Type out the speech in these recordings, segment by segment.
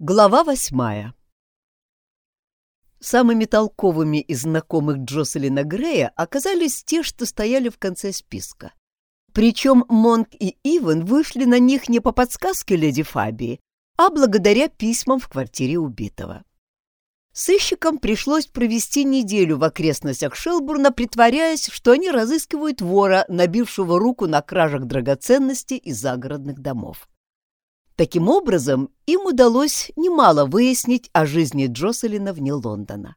Глава восьмая Самыми толковыми из знакомых Джоселина Грея оказались те, что стояли в конце списка. Причем Монк и Иван вышли на них не по подсказке леди Фабии, а благодаря письмам в квартире убитого. Сыщикам пришлось провести неделю в окрестностях Шелбурна, притворяясь, что они разыскивают вора, набившего руку на кражах драгоценностей из загородных домов. Таким образом, им удалось немало выяснить о жизни Джоселина вне Лондона.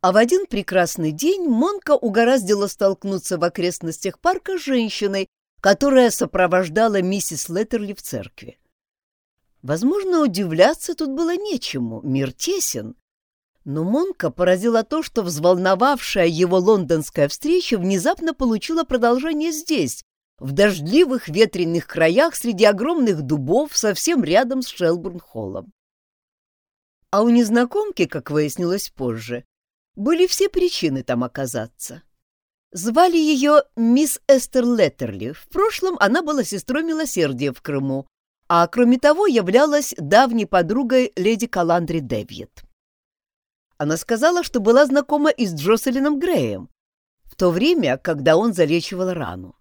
А в один прекрасный день Монка угораздило столкнуться в окрестностях парка с женщиной, которая сопровождала миссис Леттерли в церкви. Возможно, удивляться тут было нечему, мир тесен. Но Монка поразило то, что взволновавшая его лондонская встреча внезапно получила продолжение здесь, в дождливых ветреных краях среди огромных дубов совсем рядом с Шелбурн-холлом. А у незнакомки, как выяснилось позже, были все причины там оказаться. Звали ее мисс Эстер Леттерли. В прошлом она была сестрой милосердия в Крыму, а кроме того являлась давней подругой леди Каландри Дэвьет. Она сказала, что была знакома и с Джоселином Греем, в то время, когда он залечивал рану.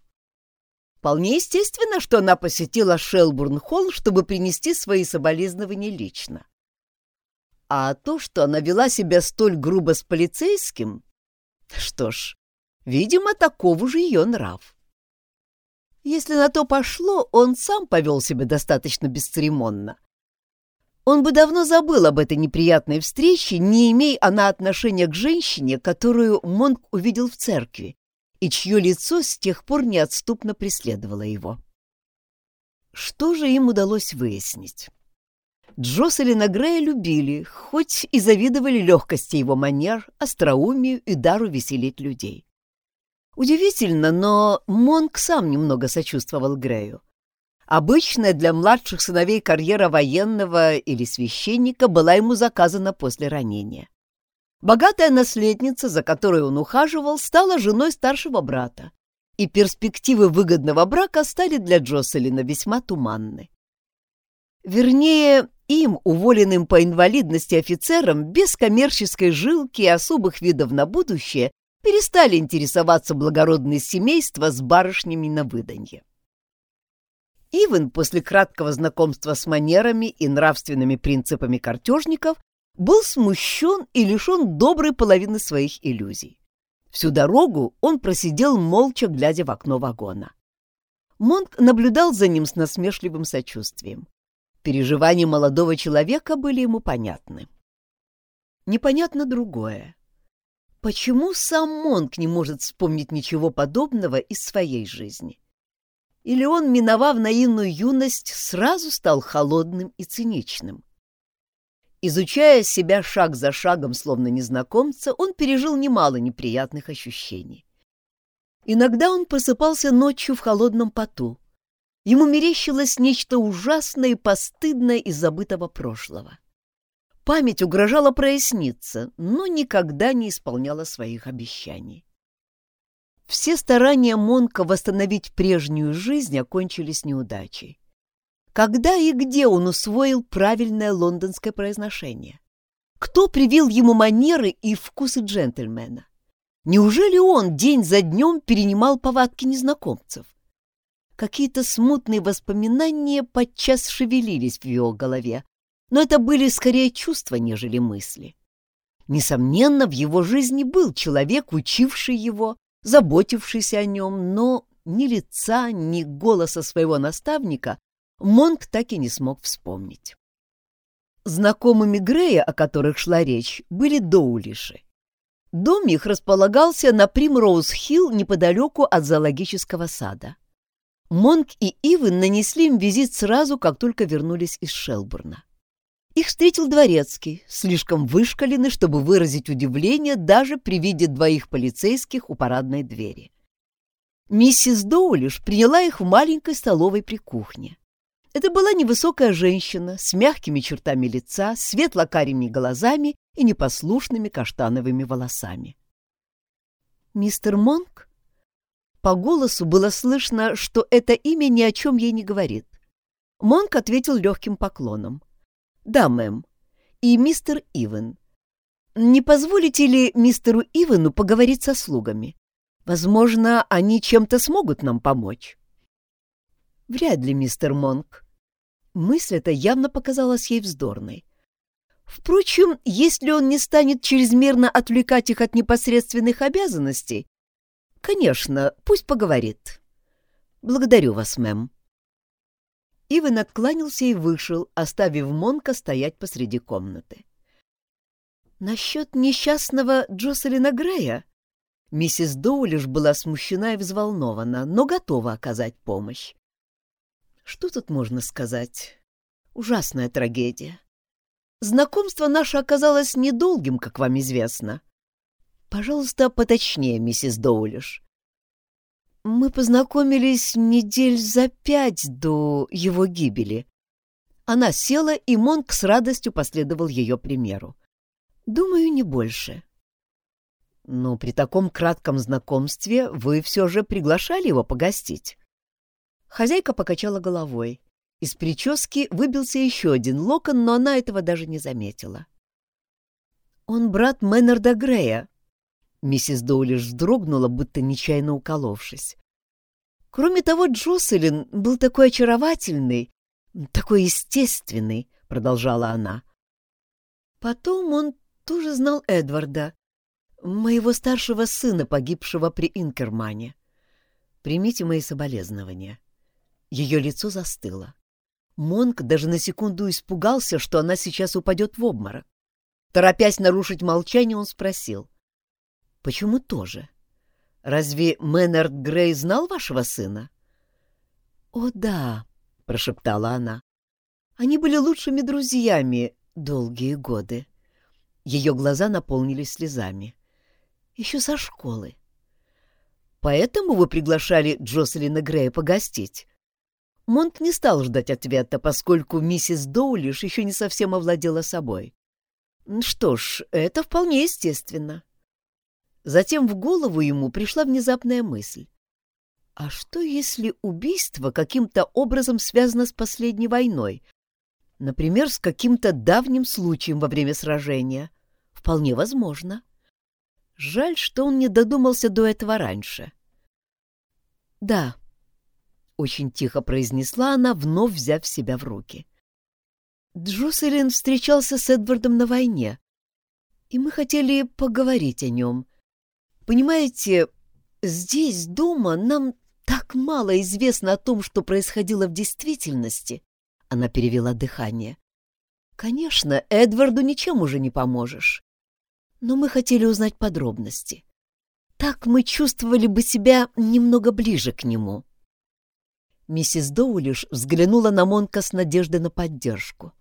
Вполне естественно, что она посетила Шелбурн-холл, чтобы принести свои соболезнования лично. А то, что она вела себя столь грубо с полицейским, что ж, видимо, таков уже ее нрав. Если на то пошло, он сам повел себя достаточно бесцеремонно. Он бы давно забыл об этой неприятной встрече, не имея она отношения к женщине, которую Монк увидел в церкви, и чье лицо с тех пор неотступно преследовало его. Что же им удалось выяснить? Джоселина Грея любили, хоть и завидовали легкости его манер, остроумию и дару веселить людей. Удивительно, но Монк сам немного сочувствовал Грею. Обычная для младших сыновей карьера военного или священника была ему заказана после ранения. Богатая наследница, за которой он ухаживал, стала женой старшего брата, и перспективы выгодного брака стали для Джоселина весьма туманны. Вернее, им, уволенным по инвалидности офицерам, без коммерческой жилки и особых видов на будущее, перестали интересоваться благородные семейства с барышнями на выданье. Иван после краткого знакомства с манерами и нравственными принципами картежников был смущен и лишен доброй половины своих иллюзий. Всю дорогу он просидел молча, глядя в окно вагона. Монк наблюдал за ним с насмешливым сочувствием. Переживания молодого человека были ему понятны. Непонятно другое. Почему сам Монк не может вспомнить ничего подобного из своей жизни? Или он, миновав наивную юность, сразу стал холодным и циничным? Изучая себя шаг за шагом, словно незнакомца, он пережил немало неприятных ощущений. Иногда он просыпался ночью в холодном поту. Ему мерещилось нечто ужасное и постыдное из забытого прошлого. Память угрожала проясниться, но никогда не исполняла своих обещаний. Все старания Монка восстановить прежнюю жизнь окончились неудачей. Когда и где он усвоил правильное лондонское произношение? Кто привил ему манеры и вкусы джентльмена? Неужели он день за днем перенимал повадки незнакомцев? Какие-то смутные воспоминания подчас шевелились в его голове, но это были скорее чувства, нежели мысли. Несомненно, в его жизни был человек, учивший его, заботившийся о нем, но ни лица, ни голоса своего наставника Монк так и не смог вспомнить. Знакомыми Грея, о которых шла речь, были доулиши. Дом их располагался на Примроуз-Хилл неподалеку от зоологического сада. Монк и Ивен нанесли им визит сразу, как только вернулись из Шелбурна. Их встретил дворецкий, слишком вышкаленный, чтобы выразить удивление даже при виде двоих полицейских у парадной двери. Миссис Доулиш приняла их в маленькой столовой при кухне. Это была невысокая женщина с мягкими чертами лица, светло-карими глазами и непослушными каштановыми волосами. «Мистер Монк?» По голосу было слышно, что это имя ни о чем ей не говорит. Монк ответил легким поклоном. Да, мэм. И мистер Ивен. Не позволите ли мистеру Ивену поговорить со слугами? Возможно, они чем-то смогут нам помочь. Вряд ли, мистер Монк. Мысль эта явно показалась ей вздорной. Впрочем, если он не станет чрезмерно отвлекать их от непосредственных обязанностей, конечно, пусть поговорит. Благодарю вас, мэм. Иван откланялся и вышел, оставив Монка стоять посреди комнаты. Насчет несчастного Джоселина Грея миссис Доулиш была смущена и взволнована, но готова оказать помощь. Что тут можно сказать? Ужасная трагедия. Знакомство наше оказалось недолгим, как вам известно. Пожалуйста, поточнее, миссис Доулиш. Мы познакомились недель за пять до его гибели. Она села, и Монк с радостью последовал ее примеру. Думаю, не больше. Но при таком кратком знакомстве вы все же приглашали его погостить. Хозяйка покачала головой. Из прически выбился еще один локон, но она этого даже не заметила. «Он брат Мэннерда Грея», — миссис Доулиш вздрогнула, будто нечаянно уколовшись. «Кроме того, Джоселин был такой очаровательный, такой естественный», — продолжала она. «Потом он тоже знал Эдварда, моего старшего сына, погибшего при Инкермане. Примите мои соболезнования». Ее лицо застыло. Монк даже на секунду испугался, что она сейчас упадет в обморок. Торопясь нарушить молчание, он спросил. «Почему тоже? Разве Мэннард Грей знал вашего сына?» «О, да», — прошептала она. «Они были лучшими друзьями долгие годы». Ее глаза наполнились слезами. «Еще со школы». «Поэтому вы приглашали Джоселина Грея погостить?» Монт не стал ждать ответа, поскольку миссис Доулиш еще не совсем овладела собой. Что ж, это вполне естественно. Затем в голову ему пришла внезапная мысль. А что, если убийство каким-то образом связано с последней войной? Например, с каким-то давним случаем во время сражения? Вполне возможно. Жаль, что он не додумался до этого раньше. Да, очень тихо произнесла она, вновь взяв себя в руки. Джоселин встречался с Эдвардом на войне, и мы хотели поговорить о нем. Понимаете, здесь, дома, нам так мало известно о том, что происходило в действительности. Она перевела дыхание. Конечно, Эдварду ничем уже не поможешь. Но мы хотели узнать подробности. Так мы чувствовали бы себя немного ближе к нему. Миссис Доулиш взглянула на Монка с надеждой на поддержку.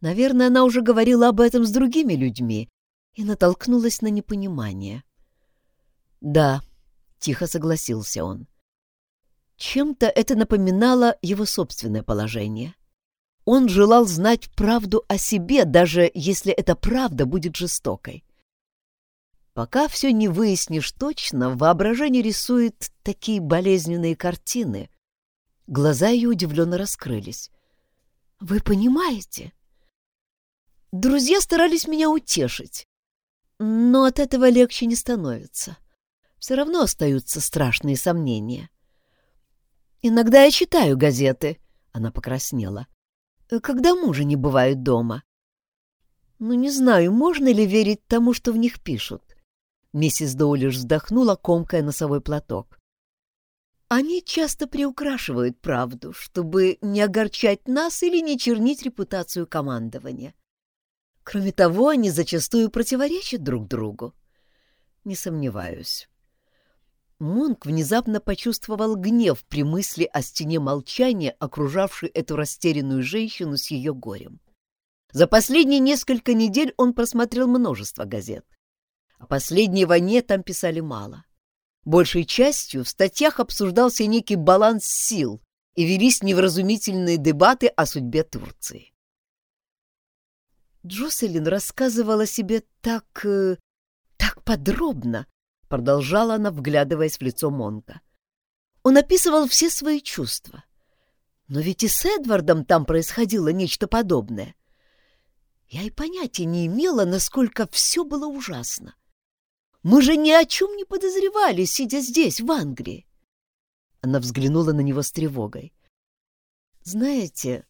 Наверное, она уже говорила об этом с другими людьми и натолкнулась на непонимание. «Да», — тихо согласился он. Чем-то это напоминало его собственное положение. Он желал знать правду о себе, даже если эта правда будет жестокой. Пока все не выяснишь точно, воображение рисует такие болезненные картины, Глаза ее удивленно раскрылись. «Вы понимаете?» Друзья старались меня утешить, но от этого легче не становится. Все равно остаются страшные сомнения. «Иногда я читаю газеты», — она покраснела, — «когда мужа не бывает дома». «Ну, не знаю, можно ли верить тому, что в них пишут». Миссис Доулиш вздохнула, комкая носовой платок. Они часто приукрашивают правду, чтобы не огорчать нас или не чернить репутацию командования. Кроме того, они зачастую противоречат друг другу. Не сомневаюсь. Монк внезапно почувствовал гнев при мысли о стене молчания, окружавшей эту растерянную женщину с ее горем. За последние несколько недель он просмотрел множество газет. О последней войне там писали мало. Большей частью в статьях обсуждался некий баланс сил и велись невразумительные дебаты о судьбе Турции. Джоселин рассказывала себе так... Э, так подробно, продолжала она, вглядываясь в лицо Монка. Он описывал все свои чувства. Но ведь и с Эдвардом там происходило нечто подобное. Я и понятия не имела, насколько все было ужасно. Мы же ни о чем не подозревали, сидя здесь, в Англии. Она взглянула на него с тревогой. Знаете,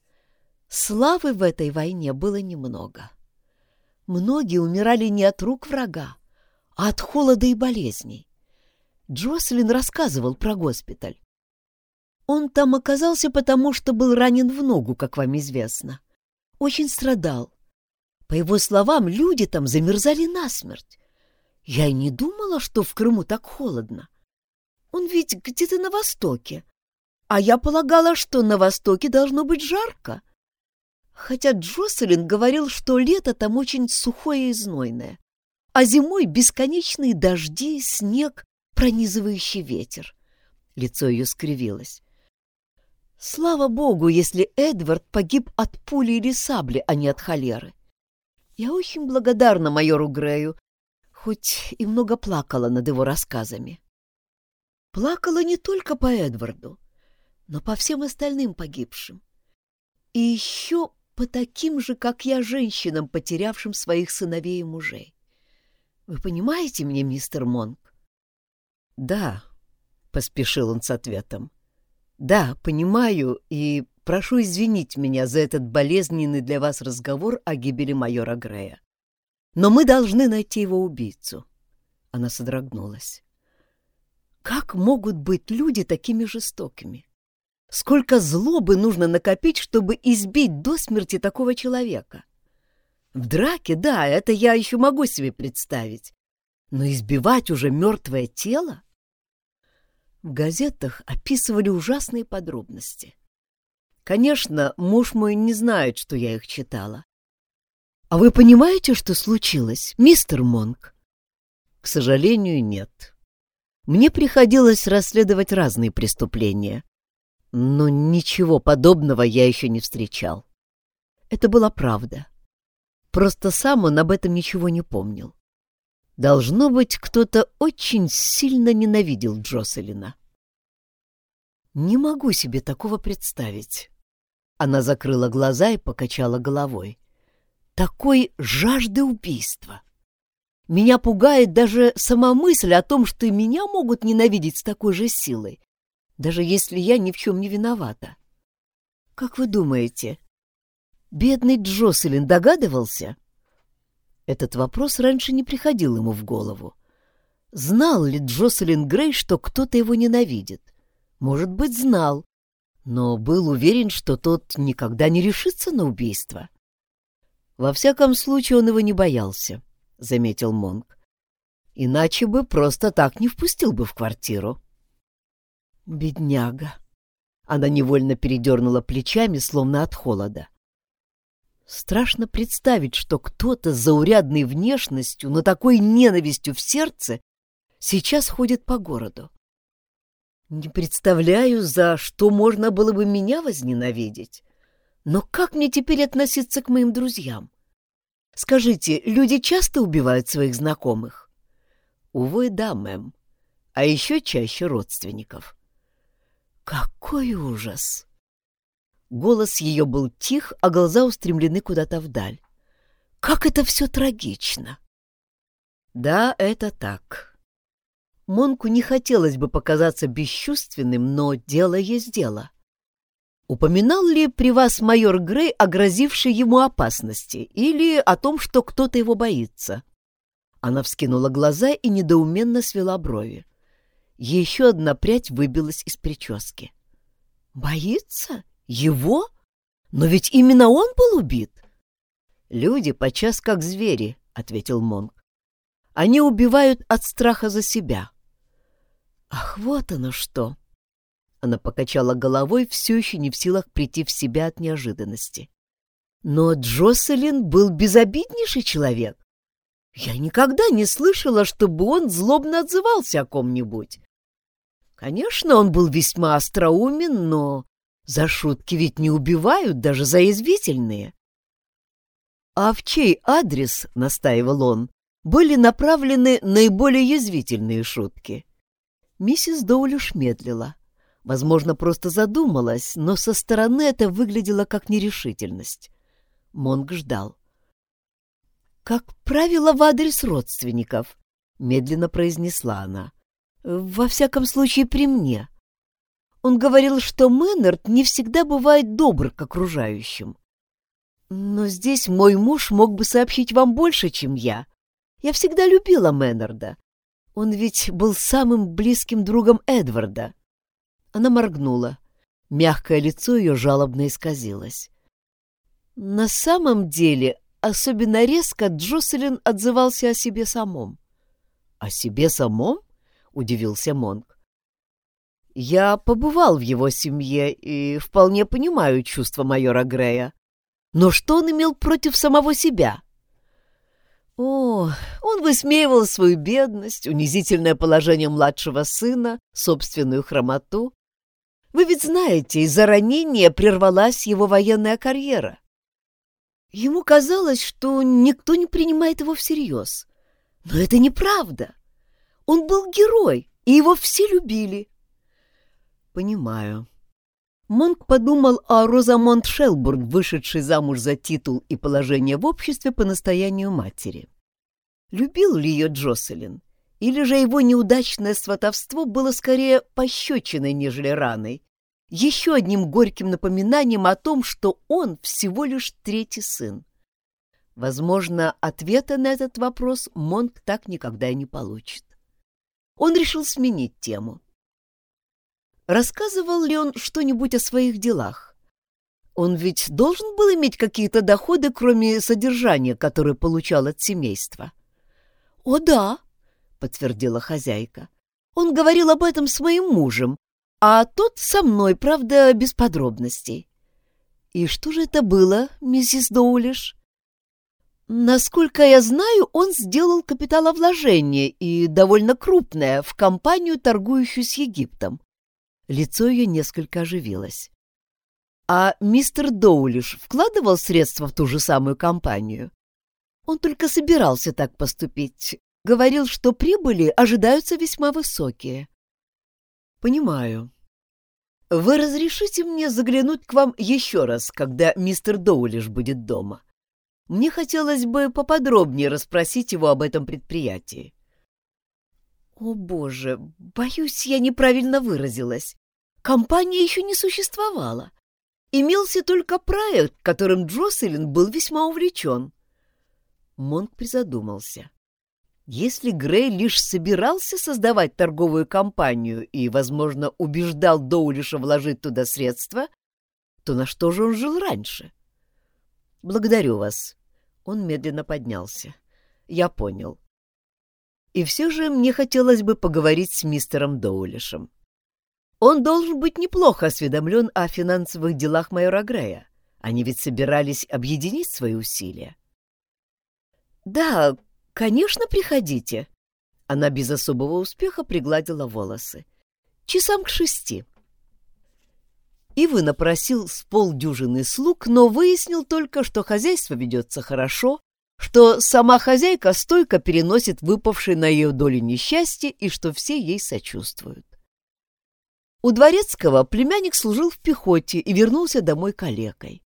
славы в этой войне было немного. Многие умирали не от рук врага, а от холода и болезней. Джослин рассказывал про госпиталь. Он там оказался потому, что был ранен в ногу, как вам известно. Очень страдал. По его словам, люди там замерзали насмерть. Я и не думала, что в Крыму так холодно. Он ведь где-то на востоке. А я полагала, что на востоке должно быть жарко. Хотя Джоселин говорил, что лето там очень сухое и знойное, а зимой бесконечные дожди, снег, пронизывающий ветер. Лицо ее скривилось. Слава богу, если Эдвард погиб от пули или сабли, а не от холеры. Я очень благодарна майору Грею, хоть и много плакала над его рассказами. Плакала не только по Эдварду, но по всем остальным погибшим. И еще по таким же, как я, женщинам, потерявшим своих сыновей и мужей. Вы понимаете меня, мистер Монк? — Да, — поспешил он с ответом. — Да, понимаю, и прошу извинить меня за этот болезненный для вас разговор о гибели майора Грея. Но мы должны найти его убийцу. Она содрогнулась. Как могут быть люди такими жестокими? Сколько злобы нужно накопить, чтобы избить до смерти такого человека? В драке, да, это я еще могу себе представить. Но избивать уже мертвое тело? В газетах описывали ужасные подробности. Конечно, муж мой не знает, что я их читала. А вы понимаете, что случилось, мистер Монк? К сожалению, нет. Мне приходилось расследовать разные преступления, но ничего подобного я еще не встречал. Это была правда. Просто сам он об этом ничего не помнил. Должно быть, кто-то очень сильно ненавидел Джоселина. Не могу себе такого представить. Она закрыла глаза и покачала головой. Такой жажды убийства. Меня пугает даже сама мысль о том, что и меня могут ненавидеть с такой же силой, даже если я ни в чем не виновата. Как вы думаете, Бедный Джоселин догадывался? Этот вопрос раньше не приходил ему в голову. Знал ли Джоселин Грей, что кто-то его ненавидит? Может быть, знал, но был уверен, что тот никогда не решится на убийство. Во всяком случае, он его не боялся, — заметил Монк. Иначе бы просто так не впустил бы в квартиру. Бедняга. Она невольно передернула плечами, словно от холода. Страшно представить, что кто-то с заурядной внешностью, но такой ненавистью в сердце сейчас ходит по городу. Не представляю, за что можно было бы меня возненавидеть. Но как мне теперь относиться к моим друзьям? Скажите, люди часто убивают своих знакомых? Увы, да, мэм. А еще чаще родственников. Какой ужас! Голос ее был тих, а глаза устремлены куда-то вдаль. Как это все трагично! Да, это так. Монку не хотелось бы показаться бесчувственным, но дело есть дело. Упоминал ли при вас майор Грей о грозившей ему опасности или о том, что кто-то его боится? Она вскинула глаза и недоуменно свела брови. Еще одна прядь выбилась из прически. «Боится?» Его? Но ведь именно он был убит. Люди подчас как звери, ответил Монк. Они убивают от страха за себя. Ах, вот оно что. Она покачала головой, все еще не в силах прийти в себя от неожиданности. Но Джоселин был безобиднейший человек. Я никогда не слышала, чтобы он злобно отзывался о ком-нибудь. Конечно, он был весьма остроумен, но за шутки ведь не убивают, даже за язвительные. А в чей адрес, — настаивал он, — были направлены наиболее язвительные шутки? Миссис Доулюш медлила. Возможно, просто задумалась, но со стороны это выглядело как нерешительность. Монг ждал. Как правило, в адрес родственников, медленно произнесла она. Во всяком случае, при мне. Он говорил, что Мэннерд не всегда бывает добр к окружающим. Но здесь мой муж мог бы сообщить вам больше, чем я. Я всегда любила Мэннерда. Он ведь был самым близким другом Эдварда. Она моргнула. Мягкое лицо ее жалобно исказилось. На самом деле, особенно резко Джоселин отзывался о себе самом. «О себе самом?» — удивился Монк. «Я побывал в его семье и вполне понимаю чувства майора Грея. Но что он имел против самого себя?» О, он высмеивал свою бедность, унизительное положение младшего сына, собственную хромоту. Вы ведь знаете, из-за ранения прервалась его военная карьера. Ему казалось, что никто не принимает его всерьез. Но это неправда. Он был герой, и его все любили. Понимаю. Монк подумал о Розамонт Шелбурн, вышедшей замуж за титул и положение в обществе по настоянию матери. Любил ли ее Джоселин? Или же его неудачное сватовство было скорее пощечиной, нежели раной? Еще одним горьким напоминанием о том, что он всего лишь третий сын. Возможно, ответа на этот вопрос Монк так никогда и не получит. Он решил сменить тему. Рассказывал ли он что-нибудь о своих делах? Он ведь должен был иметь какие-то доходы, кроме содержания, которое получал от семейства. — О, да, — подтвердила хозяйка. Он говорил об этом с моим мужем, а тот со мной, правда, без подробностей. — И что же это было, миссис Доулиш? Насколько я знаю, он сделал капиталовложение, и довольно крупное, в компанию, торгующую с Египтом. Лицо ее несколько оживилось. А мистер Доулиш вкладывал средства в ту же самую компанию? Он только собирался так поступить. Говорил, что прибыли ожидаются весьма высокие. Понимаю. Вы разрешите мне заглянуть к вам еще раз, когда мистер Доулиш будет дома? Мне хотелось бы поподробнее расспросить его об этом предприятии. О, боже, боюсь, я неправильно выразилась. Компания еще не существовала. Имелся только проект, которым Джоселин был весьма увлечен. Монк призадумался. Если Грей лишь собирался создавать торговую компанию и, возможно, убеждал Доулиша вложить туда средства, то на что же он жил раньше? «Благодарю вас». Он медленно поднялся. «Я понял. И все же мне хотелось бы поговорить с мистером Доулишем. Он должен быть неплохо осведомлен о финансовых делах майора Грея. Они ведь собирались объединить свои усилия. «Да, конечно, приходите». Она без особого успеха пригладила волосы. «Часам к шести». Ивы напросил с полдюжины слуг, но выяснил только, что хозяйство ведется хорошо, что сама хозяйка стойко переносит выпавшее на ее долю несчастье и что все ей сочувствуют. У Дворецкого племянник служил в пехоте и вернулся домой калекой.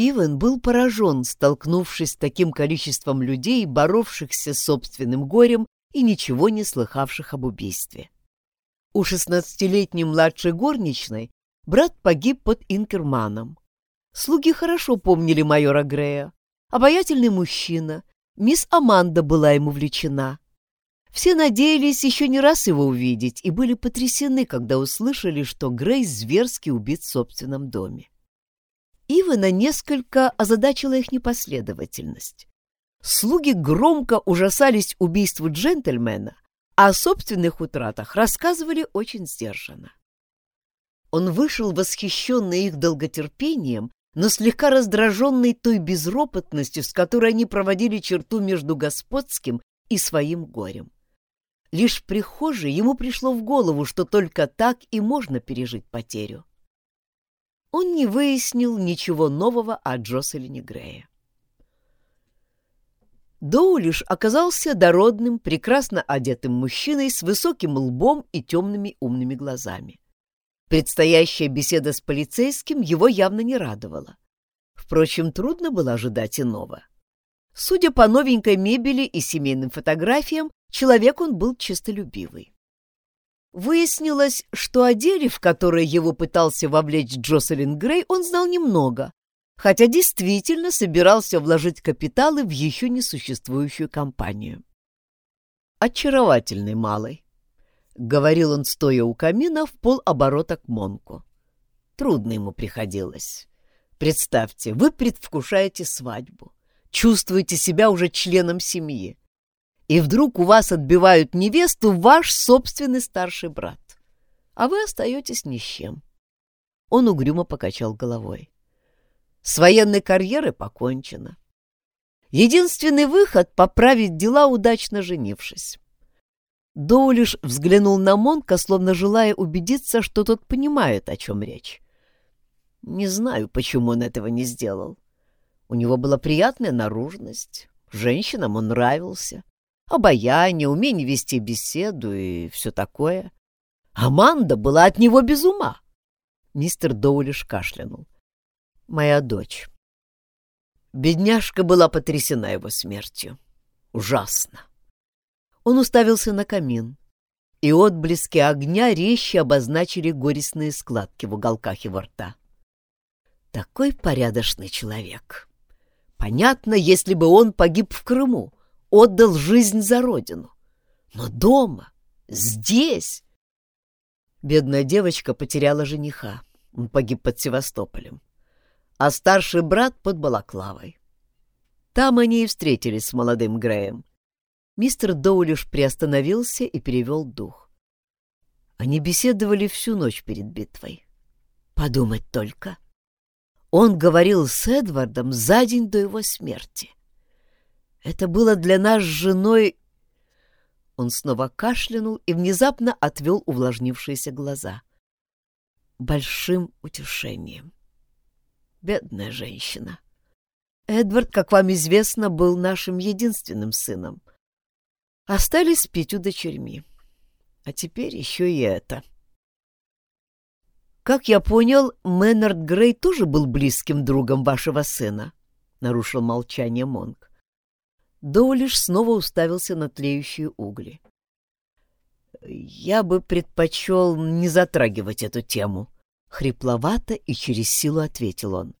Иван был поражен, столкнувшись с таким количеством людей, боровшихся с собственным горем и ничего не слыхавших об убийстве. У шестнадцатилетней младшей горничной брат погиб под Инкерманом. Слуги хорошо помнили майора Грея, Обаятельный мужчина, мисс Аманда была ему влечена. Все надеялись еще не раз его увидеть и были потрясены, когда услышали, что Грейс зверски убит в собственном доме. Ивана несколько озадачила их непоследовательность. Слуги громко ужасались убийству джентльмена, а о собственных утратах рассказывали очень сдержанно. Он вышел восхищенный их долготерпением но слегка раздраженный той безропотностью, с которой они проводили черту между господским и своим горем. Лишь в прихожей ему пришло в голову, что только так и можно пережить потерю. Он не выяснил ничего нового о Джоселине Грея. Доулиш оказался дородным, прекрасно одетым мужчиной с высоким лбом и темными умными глазами. Предстоящая беседа с полицейским его явно не радовала. Впрочем, трудно было ожидать иного. Судя по новенькой мебели и семейным фотографиям, человек он был честолюбивый. Выяснилось, что о деле, в которое его пытался вовлечь Джоселин Грей, он знал немного, хотя действительно собирался вложить капиталы в еще не существующую компанию. «Очаровательный малый», — говорил он, стоя у камина в полоборота к Монку. Трудно ему приходилось. Представьте, вы предвкушаете свадьбу, чувствуете себя уже членом семьи, и вдруг у вас отбивают невесту ваш собственный старший брат, а вы остаетесь ни с чем. Он угрюмо покачал головой. С военной карьерой покончено. Единственный выход — поправить дела, удачно женившись. Доулиш взглянул на Монка, словно желая убедиться, что тот понимает, о чем речь. Не знаю, почему он этого не сделал. У него была приятная наружность, женщинам он нравился, обаяние, умение вести беседу и все такое. Аманда была от него без ума. Мистер Доулиш кашлянул. Моя дочь. Бедняжка была потрясена его смертью. Ужасно. Он уставился на камин, и отблески огня резче обозначили горестные складки в уголках его рта. Такой порядочный человек. Понятно, если бы он погиб в Крыму, отдал жизнь за родину. Но дома, здесь... Бедная девочка потеряла жениха. Он погиб под Севастополем. А старший брат под Балаклавой. Там они и встретились с молодым Греем. Мистер Доулиш приостановился и перевел дух. Они беседовали всю ночь перед битвой. Подумать только. Он говорил с Эдвардом за день до его смерти. Это было для нас с женой... Он снова кашлянул и внезапно отвел увлажнившиеся глаза. Большим утешением. Бедная женщина. Эдвард, как вам известно, был нашим единственным сыном. Остались с пятью дочерьми. А теперь еще и это. Как я понял, Мэннард Грей тоже был близким другом вашего сына, — нарушил молчание Монк. Доулиш снова уставился на тлеющие угли. «Я бы предпочел не затрагивать эту тему», — хрипловато и через силу ответил он.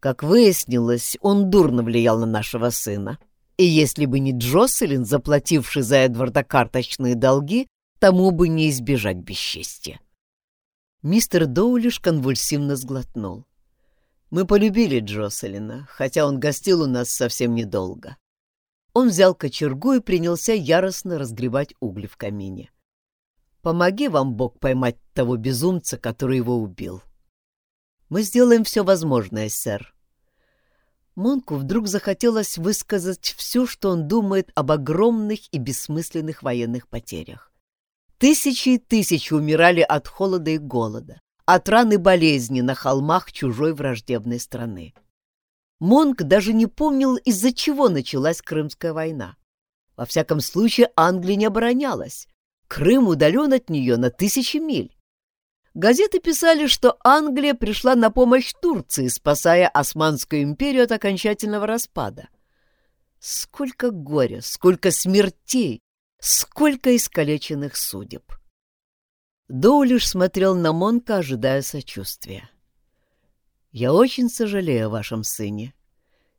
Как выяснилось, он дурно влиял на нашего сына. И если бы не Джоселин, заплативший за Эдварда карточные долги, тому бы не избежать бесчестия. Мистер Доулиш конвульсивно сглотнул. Мы полюбили Джоселина, хотя он гостил у нас совсем недолго. Он взял кочергу и принялся яростно разгребать угли в камине. «Помоги вам, Бог, поймать того безумца, который его убил». «Мы сделаем все возможное, сэр». Монку вдруг захотелось высказать все, что он думает об огромных и бессмысленных военных потерях. Тысячи и тысячи умирали от холода и голода, от раны болезни на холмах чужой враждебной страны. Монк даже не помнил, из-за чего началась Крымская война. Во всяком случае, Англия не оборонялась. Крым удален от нее на тысячи миль. Газеты писали, что Англия пришла на помощь Турции, спасая Османскую империю от окончательного распада. Сколько горя, сколько смертей, сколько искалеченных судеб. Доулиш смотрел на Монка, ожидая сочувствия. «Я очень сожалею о вашем сыне».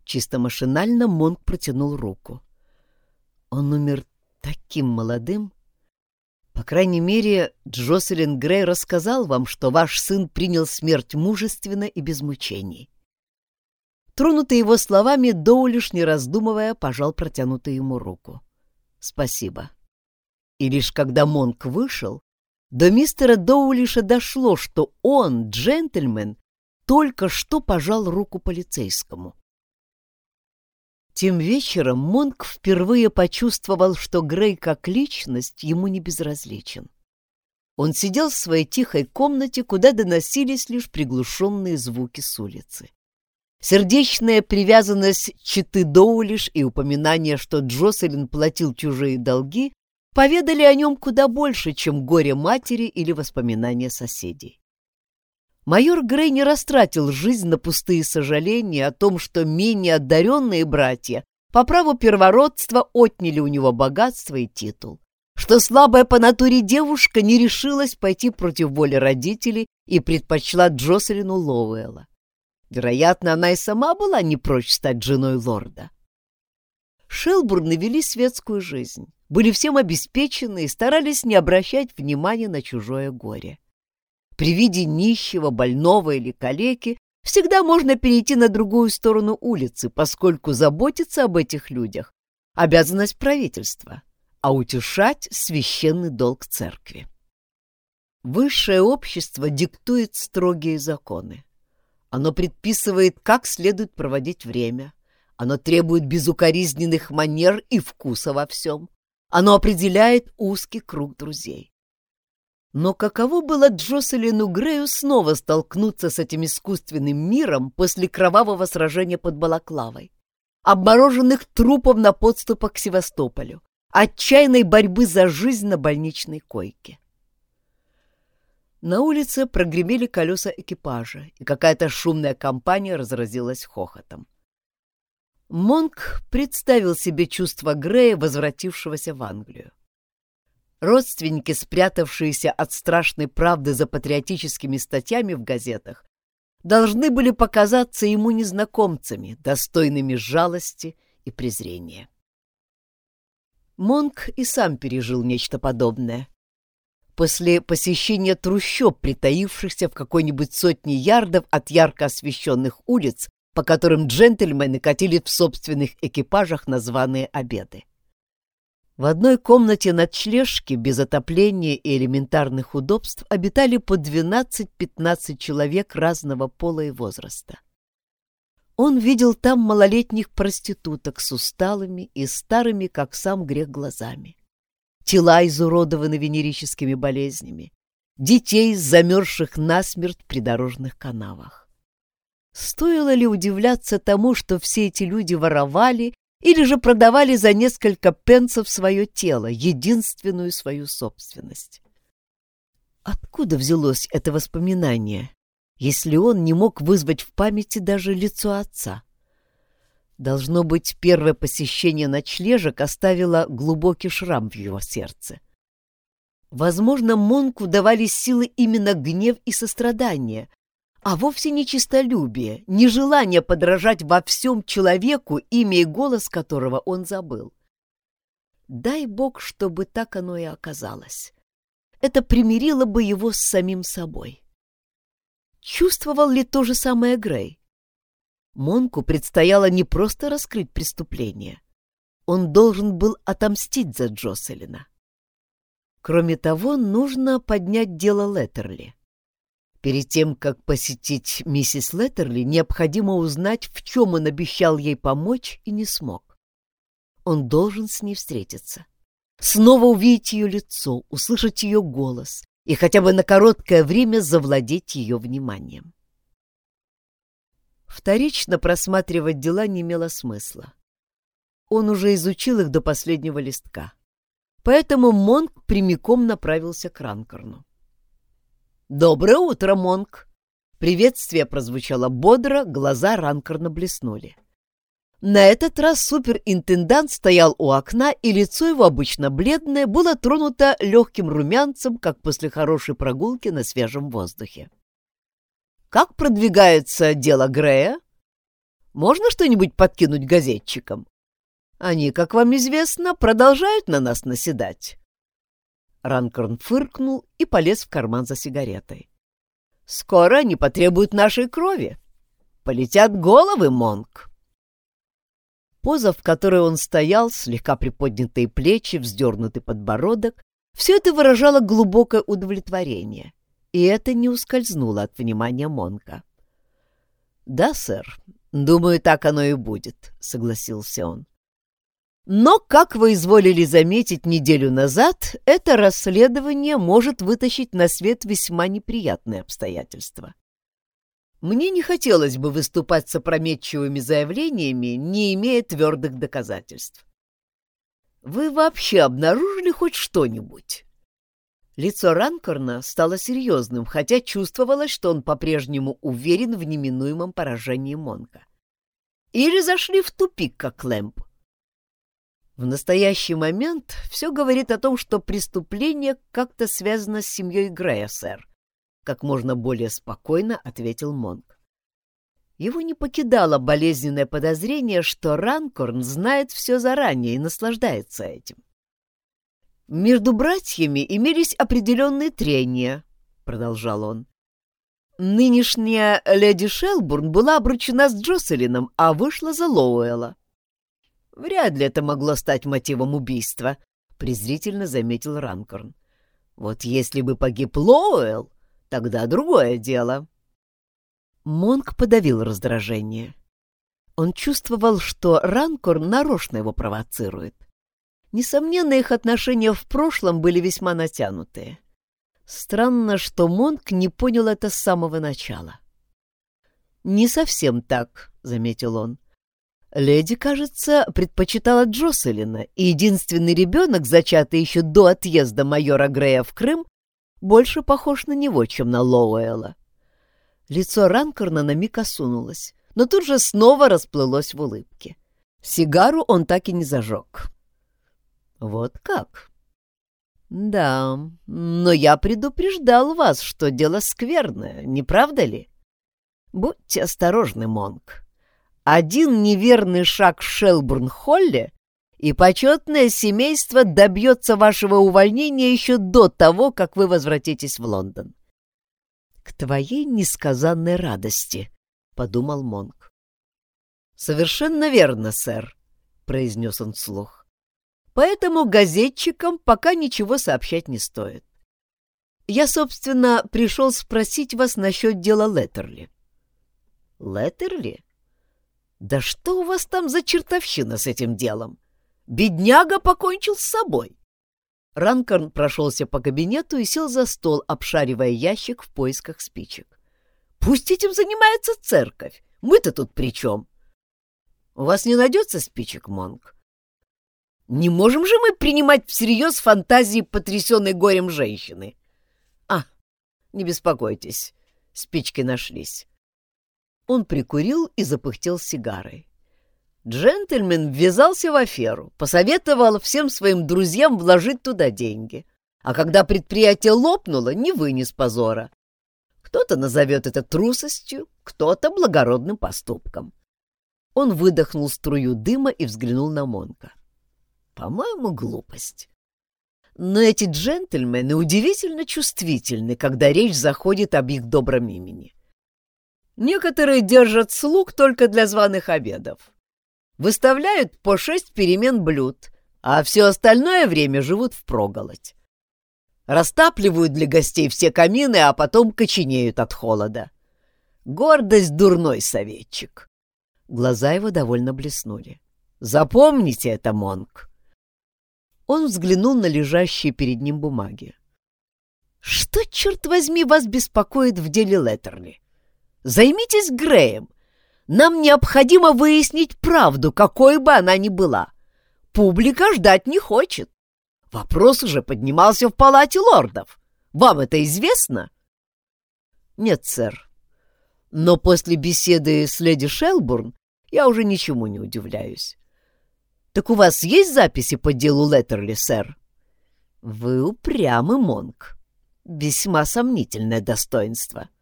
Чисто машинально Монк протянул руку. «Он умер таким молодым. По крайней мере, Джоселин Грей рассказал вам, что ваш сын принял смерть мужественно и без мучений». Тронутый его словами, Доулиш, не раздумывая, пожал протянутую ему руку. «Спасибо». И лишь когда Монк вышел, до мистера Доулиша дошло, что он, джентльмен, только что пожал руку полицейскому. Тем вечером Монк впервые почувствовал, что Грей как личность ему не безразличен. Он сидел в своей тихой комнате, куда доносились лишь приглушенные звуки с улицы. Сердечная привязанность Читы Доулиш и упоминание, что Джоселин платил чужие долги, поведали о нем куда больше, чем горе матери или воспоминания соседей. Майор Грей не растратил жизнь на пустые сожаления о том, что менее одаренные братья по праву первородства отняли у него богатство и титул, что слабая по натуре девушка не решилась пойти против воли родителей и предпочла Джоселину Лоуэлла. Вероятно, она и сама была не прочь стать женой лорда. Шелбурны вели светскую жизнь, были всем обеспечены и старались не обращать внимания на чужое горе. При виде нищего, больного или калеки всегда можно перейти на другую сторону улицы, поскольку заботиться об этих людях — обязанность правительства, а утешать — священный долг церкви. Высшее общество диктует строгие законы. Оно предписывает, как следует проводить время. Оно требует безукоризненных манер и вкуса во всем. Оно определяет узкий круг друзей. Но каково было Джоселину Грею снова столкнуться с этим искусственным миром после кровавого сражения под Балаклавой, обмороженных трупов на подступах к Севастополю, отчаянной борьбы за жизнь на больничной койке? На улице прогремели колеса экипажа, и какая-то шумная компания разразилась хохотом. Монк представил себе чувство Грея, возвратившегося в Англию. Родственники, спрятавшиеся от страшной правды за патриотическими статьями в газетах, должны были показаться ему незнакомцами, достойными жалости и презрения. Монк и сам пережил нечто подобное. После посещения трущоб, притаившихся в какой-нибудь сотне ярдов от ярко освещенных улиц, по которым джентльмены катили в собственных экипажах на званые обеды. В одной комнате ночлежки без отопления и элементарных удобств обитали по 12-15 человек разного пола и возраста. Он видел там малолетних проституток с усталыми и старыми, как сам грех, глазами. Тела изуродованы венерическими болезнями, детей, замерзших насмерть в придорожных канавах. Стоило ли удивляться тому, что все эти люди воровали или же продавали за несколько пенсов свое тело, единственную свою собственность. Откуда взялось это воспоминание, если он не мог вызвать в памяти даже лицо отца? Должно быть, первое посещение ночлежек оставило глубокий шрам в его сердце. Возможно, Монку давали силы именно гнев и сострадание, а вовсе не чистолюбие, не желание подражать во всем человеку, имя и голос которого он забыл. Дай бог, чтобы так оно и оказалось. Это примирило бы его с самим собой. Чувствовал ли то же самое Грей? Монку предстояло не просто раскрыть преступление. Он должен был отомстить за Джоселина. Кроме того, нужно поднять дело Леттерли. Перед тем, как посетить миссис Леттерли, необходимо узнать, в чем он обещал ей помочь и не смог. Он должен с ней встретиться. Снова увидеть ее лицо, услышать ее голос и хотя бы на короткое время завладеть ее вниманием. Вторично просматривать дела не имело смысла. Он уже изучил их до последнего листка. Поэтому Монк прямиком направился к Ранкорну. «Доброе утро, Монк!» Приветствие прозвучало бодро, глаза ранкорно блеснули. На этот раз суперинтендант стоял у окна, и лицо его, обычно бледное, было тронуто легким румянцем, как после хорошей прогулки на свежем воздухе. «Как продвигается дело Грея? Можно что-нибудь подкинуть газетчикам? Они, как вам известно, продолжают на нас наседать. Ранкорн фыркнул и полез в карман за сигаретой. «Скоро они потребуют нашей крови. Полетят головы, Монк!» Поза, в которой он стоял, слегка приподнятые плечи, вздернутый подбородок, все это выражало глубокое удовлетворение, и это не ускользнуло от внимания Монка. «Да, сэр, думаю, так оно и будет», — согласился он. Но, как вы изволили заметить неделю назад, это расследование может вытащить на свет весьма неприятные обстоятельства. Мне не хотелось бы выступать с опрометчивыми заявлениями, не имея твердых доказательств. Вы вообще обнаружили хоть что-нибудь? Лицо Ранкорна стало серьезным, хотя чувствовалось, что он по-прежнему уверен в неминуемом поражении Монка. Или зашли в тупик, как Лэмп? В настоящий момент все говорит о том, что преступление как-то связано с семьей Грея, сэр, — как можно более спокойно ответил Монк. Его не покидало болезненное подозрение, что Ранкорн знает все заранее и наслаждается этим. «Между братьями имелись определенные трения», — продолжал он. «Нынешняя леди Шелбурн была обручена с Джоселином, а вышла за Лоуэлла. Вряд ли это могло стать мотивом убийства», — презрительно заметил Ранкорн. «Вот если бы погиб Лоуэлл, тогда другое дело». Монк подавил раздражение. Он чувствовал, что Ранкор нарочно его провоцирует. Несомненно, их отношения в прошлом были весьма натянутые. Странно, что Монк не понял это с самого начала. «Не совсем так», — заметил он. Леди, кажется, предпочитала Джоселина, и единственный ребенок, зачатый еще до отъезда майора Грея в Крым, больше похож на него, чем на Лоуэлла. Лицо Ранкорна на миг осунулось, но тут же снова расплылось в улыбке. Сигару он так и не зажег. «Вот как?» «Да, но я предупреждал вас, что дело скверное, не правда ли? Будьте осторожны, Монк. Один неверный шаг в Шелбурн-Холле, и почетное семейство добьется вашего увольнения еще до того, как вы возвратитесь в Лондон к твоей несказанной радости», — подумал Монк. «Совершенно верно, сэр», — произнес он вслух. «Поэтому газетчикам пока ничего сообщать не стоит. Я, собственно, пришел спросить вас насчет дела Леттерли». «Леттерли? Да что у вас там за чертовщина с этим делом? Бедняга покончил с собой». Ранкорн прошелся по кабинету и сел за стол, обшаривая ящик в поисках спичек. «Пусть этим занимается церковь. Мы-то тут при чем?» «У вас не найдется спичек, Монк?» «Не можем же мы принимать всерьез фантазии потрясенной горем женщины?» «А, не беспокойтесь, спички нашлись». Он прикурил и запыхтел сигарой. Джентльмен ввязался в аферу, посоветовал всем своим друзьям вложить туда деньги. А когда предприятие лопнуло, не вынес позора. Кто-то назовет это трусостью, кто-то благородным поступком. Он выдохнул струю дыма и взглянул на Монка. По-моему, глупость. Но эти джентльмены удивительно чувствительны, когда речь заходит об их добром имени. Некоторые держат слуг только для званых обедов, выставляют по шесть перемен блюд, а все остальное время живут впроголодь. Растапливают для гостей все камины, а потом коченеют от холода. Гордость — дурной советчик. Глаза его довольно блеснули. Запомните это, Монк. Он взглянул на лежащие перед ним бумаги. «Что, черт возьми, вас беспокоит в деле Леттерли? Займитесь Греем. Нам необходимо выяснить правду, какой бы она ни была. Публика ждать не хочет. Вопрос уже поднимался в палате лордов. Вам это известно? Нет, сэр. Но после беседы с леди Шелбурн я уже ничему не удивляюсь. Так у вас есть записи по делу Леттерли, сэр? Вы упрямый монк. Весьма сомнительное достоинство. —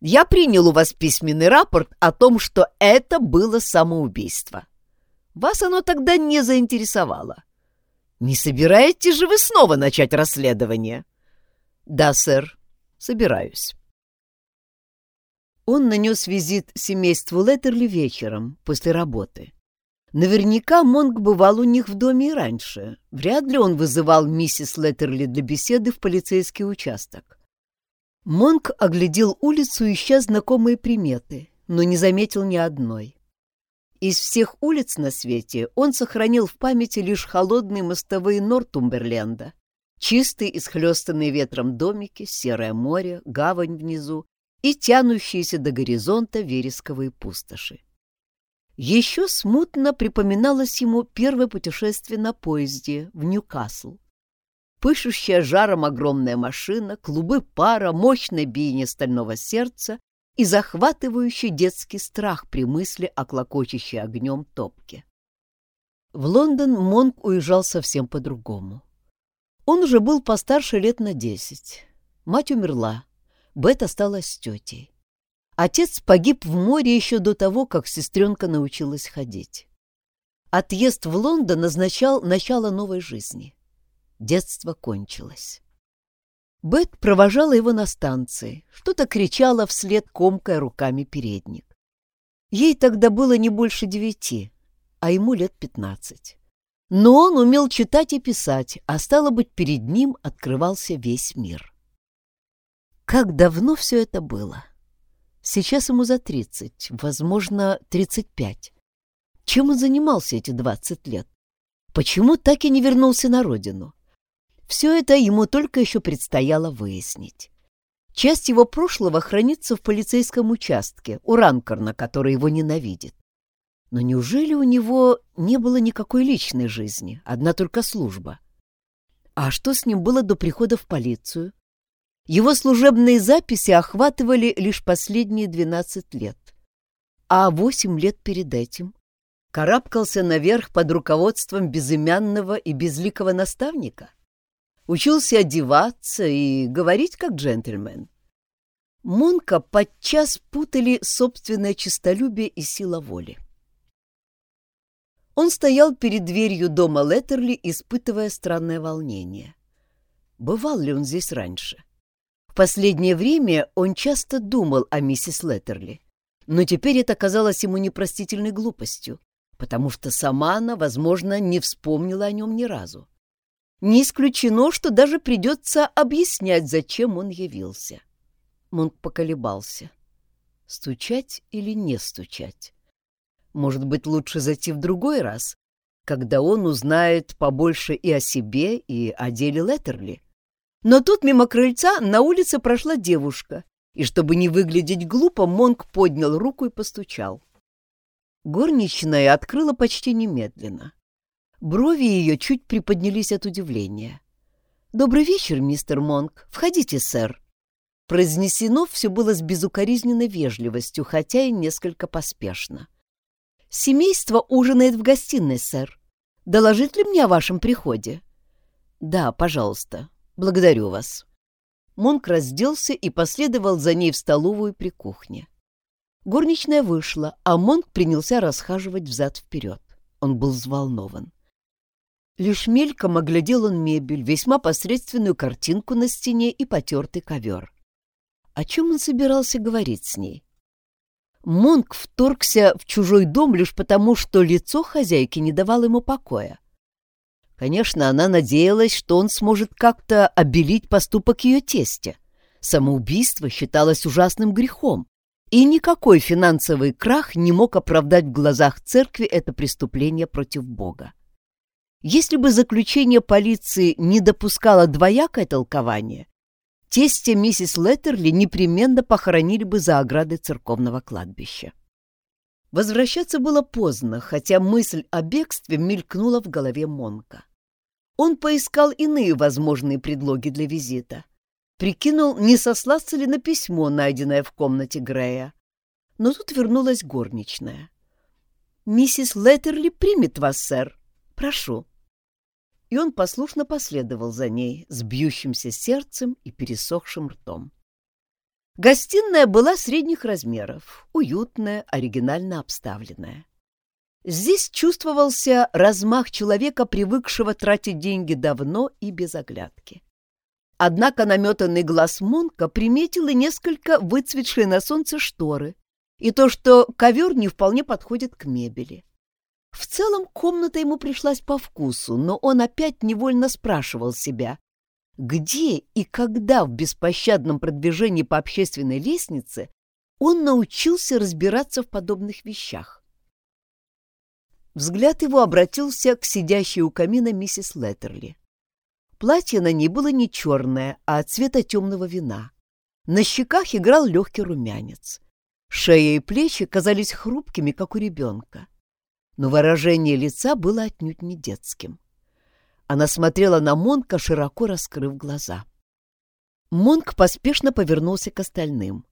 я принял у вас письменный рапорт о том, что это было самоубийство. Вас оно тогда не заинтересовало. Не собираетесь же вы снова начать расследование? Да, сэр, собираюсь. Он нанес визит семейству Леттерли вечером, после работы. Наверняка Монг бывал у них в доме и раньше. Вряд ли он вызывал миссис Леттерли для беседы в полицейский участок. Монк оглядел улицу, ища знакомые приметы, но не заметил ни одной. Из всех улиц на свете он сохранил в памяти лишь холодные мостовые Нортумберленда, чистые исхлестанные ветром домики, серое море, гавань внизу и тянущиеся до горизонта вересковые пустоши. Еще смутно припоминалось ему первое путешествие на поезде в Ньюкасл пышущая жаром огромная машина, клубы пара, мощное биение стального сердца и захватывающий детский страх при мысли о клокочущей огнем топке. В Лондон Монк уезжал совсем по-другому. Он уже был постарше лет на десять. Мать умерла, Бет осталась с тетей. Отец погиб в море еще до того, как сестренка научилась ходить. Отъезд в Лондон означал начало новой жизни. Детство кончилось. Бет провожала его на станции, что-то кричала вслед, комкая руками передник. Ей тогда было не больше девяти, а ему лет пятнадцать. Но он умел читать и писать, а стало быть, перед ним открывался весь мир. Как давно все это было? Сейчас ему за тридцать, возможно, тридцать пять. Чем он занимался эти двадцать лет? Почему так и не вернулся на родину? Все это ему только еще предстояло выяснить. Часть его прошлого хранится в полицейском участке, у Ранкорна, который его ненавидит. Но неужели у него не было никакой личной жизни, одна только служба? А что с ним было до прихода в полицию? Его служебные записи охватывали лишь последние 12 лет. А 8 лет перед этим карабкался наверх под руководством безымянного и безликого наставника? Учился одеваться и говорить как джентльмен. Монка подчас путали собственное честолюбие и сила воли. Он стоял перед дверью дома Леттерли, испытывая странное волнение. Бывал ли он здесь раньше? В последнее время он часто думал о миссис Леттерли, но теперь это казалось ему непростительной глупостью, потому что сама она, возможно, не вспомнила о нем ни разу. Не исключено, что даже придется объяснять, зачем он явился. Монк поколебался. Стучать или не стучать? Может быть, лучше зайти в другой раз, когда он узнает побольше и о себе, и о деле Леттерли. Но тут мимо крыльца на улице прошла девушка, и чтобы не выглядеть глупо, Монк поднял руку и постучал. Горничная открыла почти немедленно. Брови ее чуть приподнялись от удивления. «Добрый вечер, мистер Монк. Входите, сэр». Произнесено все было с безукоризненной вежливостью, хотя и несколько поспешно. «Семейство ужинает в гостиной, сэр. Доложить ли мне о вашем приходе?» «Да, пожалуйста. Благодарю вас». Монк разделся и последовал за ней в столовую при кухне. Горничная вышла, а Монк принялся расхаживать взад-вперед. Он был взволнован. Лишь мельком оглядел он мебель, весьма посредственную картинку на стене и потертый ковер. О чем он собирался говорить с ней? Монк вторгся в чужой дом лишь потому, что лицо хозяйки не давало ему покоя. Конечно, она надеялась, что он сможет как-то обелить поступок ее тестя. Самоубийство считалось ужасным грехом, и никакой финансовый крах не мог оправдать в глазах церкви это преступление против Бога. Если бы заключение полиции не допускало двоякое толкование, тестя миссис Леттерли непременно похоронили бы за оградой церковного кладбища. Возвращаться было поздно, хотя мысль о бегстве мелькнула в голове Монка. Он поискал иные возможные предлоги для визита. Прикинул, не сослаться ли на письмо, найденное в комнате Грея. Но тут вернулась горничная. «Миссис Леттерли примет вас, сэр. Прошу» и он послушно последовал за ней с бьющимся сердцем и пересохшим ртом. Гостиная была средних размеров, уютная, оригинально обставленная. Здесь чувствовался размах человека, привыкшего тратить деньги давно и без оглядки. Однако наметанный глаз Монка приметил и несколько выцветшие на солнце шторы, и то, что ковер не вполне подходит к мебели. В целом комната ему пришлась по вкусу, но он опять невольно спрашивал себя, где и когда в беспощадном продвижении по общественной лестнице он научился разбираться в подобных вещах. Взгляд его обратился к сидящей у камина миссис Леттерли. Платье на ней было не черное, а цвета темного вина. На щеках играл легкий румянец. Шея и плечи казались хрупкими, как у ребенка но выражение лица было отнюдь не детским. Она смотрела на Монка, широко раскрыв глаза. Монк поспешно повернулся к остальным.